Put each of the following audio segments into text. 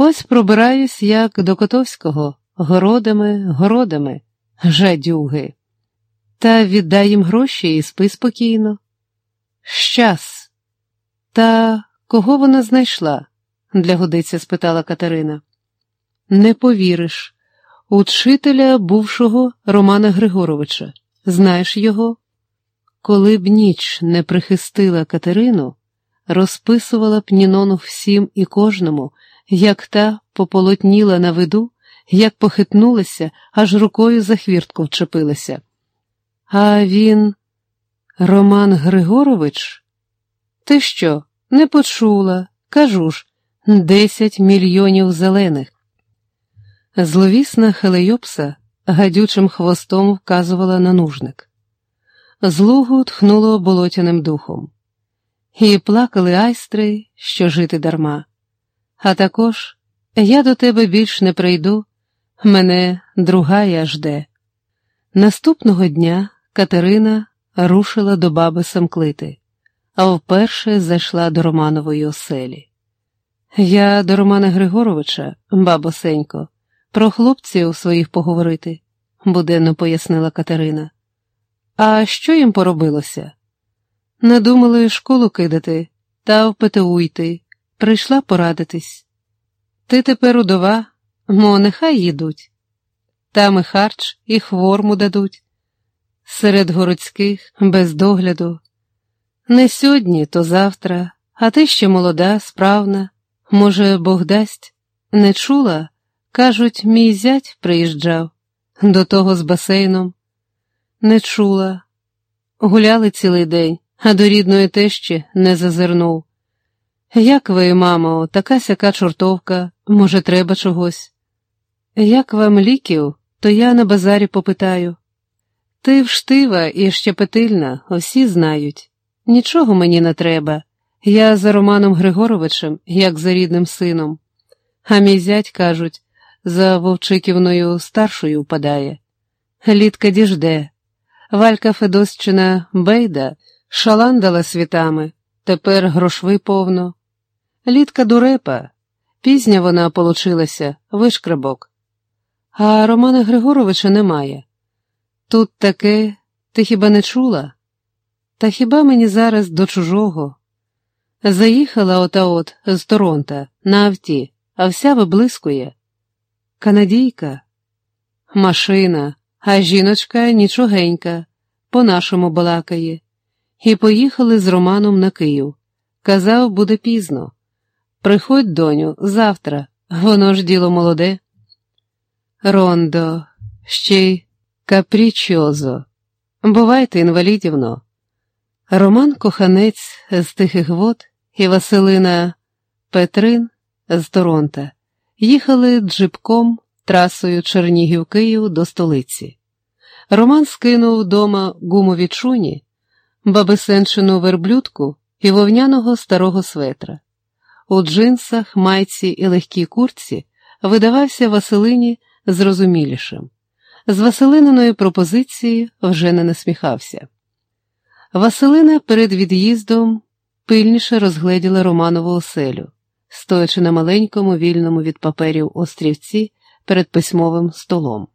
Ось пробираюсь, як до Котовського, городами, городами, жадюги. Та віддай їм гроші і спи спокійно. Щас. Та кого вона знайшла? для годиця спитала Катерина. Не повіриш, учителя бувшого Романа Григоровича. Знаєш його? Коли б ніч не прихистила Катерину, розписувала б Нінону всім і кожному, як та пополотніла на виду, як похитнулася, аж рукою за хвіртку вчепилася. А він, Роман Григорович? Ти що, не почула? Кажу ж, десять мільйонів зелених. Зловісна Хелейопса гадючим хвостом вказувала на нужник. З лугу тхнуло болотяним духом. І плакали айстри, що жити дарма. А також я до тебе більш не прийду, мене другая жде. Наступного дня Катерина рушила до баби Самклити, а вперше зайшла до Романової оселі. Я до Романа Григоровича, бабо Сенько, про хлопців своїх поговорити, буденно пояснила Катерина. А що їм поробилося? Надумали школу кидати та в ПТУ йти. Прийшла порадитись. Ти тепер удова, мо нехай їдуть. Там і харч, і хворму дадуть. Серед городських, без догляду. Не сьогодні, то завтра, а ти ще молода, справна. Може, Бог дасть? Не чула? Кажуть, мій зять приїжджав до того з басейном. Не чула. Гуляли цілий день, а до рідної тещі не зазирнув. Як ви, мамо, така сяка чортовка, може, треба чогось? Як вам ліків, то я на базарі попитаю. Ти вштива і щепетильна, усі знають. Нічого мені не треба. Я за Романом Григоровичем, як за рідним сином. А мій зять, кажуть, за Вовчиківною старшою впадає. Літка діжде. Валька Федосчина Бейда шаландала світами, тепер грошви повно. Літка дурепа, пізня вона получилася, вишкрабок. А Романа Григоровича немає. Тут таке, ти хіба не чула? Та хіба мені зараз до чужого? Заїхала ота от з Торонта на авті, а вся виблискує. Канадійка, машина, а жіночка нічогенька, по-нашому балакає. І поїхали з Романом на Київ. Казав, буде пізно. Приходь, доню, завтра, воно ж діло молоде. Рондо, ще й капрічозо. Бувайте, інвалідівно. Роман Коханець з Тихих Вод і Василина Петрин з Торонта їхали джипком трасою Чернігів Київ до столиці. Роман скинув вдома гумові чуні, бабисенчину верблюдку і вовняного старого светра. У джинсах, майці і легкій куртці видавався Василині зрозумілішим. З Василининої пропозиції вже не насміхався. Василина перед від'їздом пильніше розгледіла Романову оселю, стоячи на маленькому вільному від паперів острівці перед письмовим столом.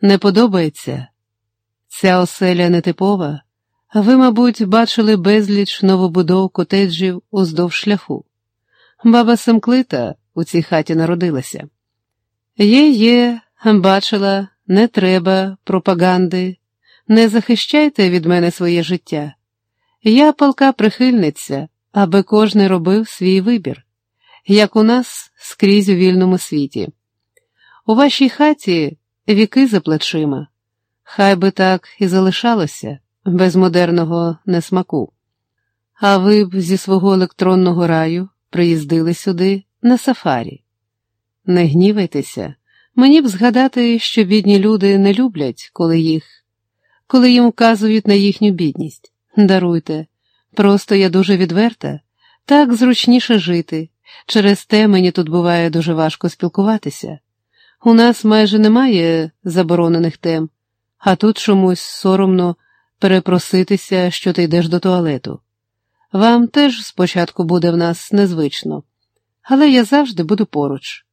Не подобається? Ця оселя нетипова, ви, мабуть, бачили безліч новобудов котеджів уздовж шляху. Баба Семклита у цій хаті народилася. Є, є, бачила, не треба пропаганди, не захищайте від мене своє життя. Я палка прихильниця, аби кожний робив свій вибір, як у нас скрізь у вільному світі. У вашій хаті віки за плечима, хай би так і залишалося без модерного несмаку. А ви б зі свого електронного раю приїздили сюди на сафарі. Не гнівайтеся, мені б згадати, що бідні люди не люблять, коли їх, коли їм вказують на їхню бідність. Даруйте, просто я дуже відверта, так зручніше жити. Через те мені тут буває дуже важко спілкуватися. У нас майже немає заборонених тем, а тут чомусь соромно перепроситися, що ти йдеш до туалету. Вам теж спочатку буде в нас незвично, але я завжди буду поруч.